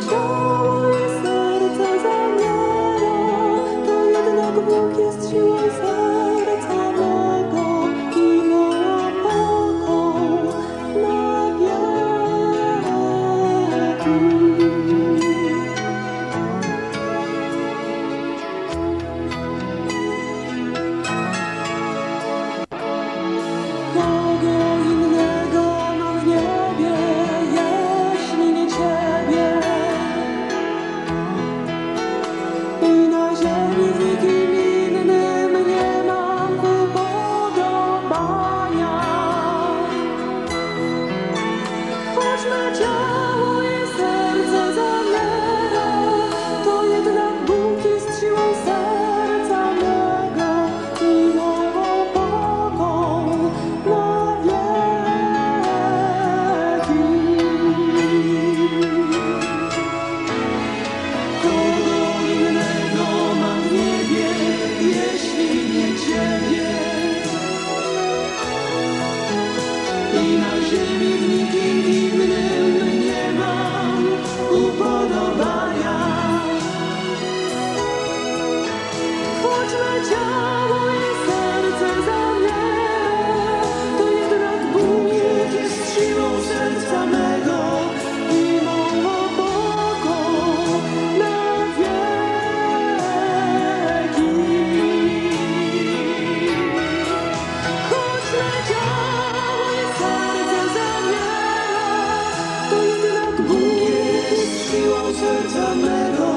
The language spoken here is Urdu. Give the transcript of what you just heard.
Don't 家。تمر بھوگے شیرو سے جمع بھوگے شروع سے جمیرو